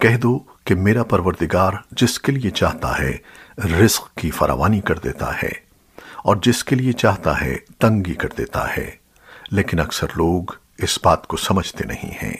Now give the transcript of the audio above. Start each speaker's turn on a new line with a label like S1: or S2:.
S1: کہہ دو کہ میرا پروردگار جس کے لیے چاہتا ہے رزق کی فراوانی کر دیتا ہے اور جس کے لیے چاہتا ہے تنگی کر دیتا ہے، لیکن اکثر لوگ اس بات کو سمجھتے نہیں ہیں۔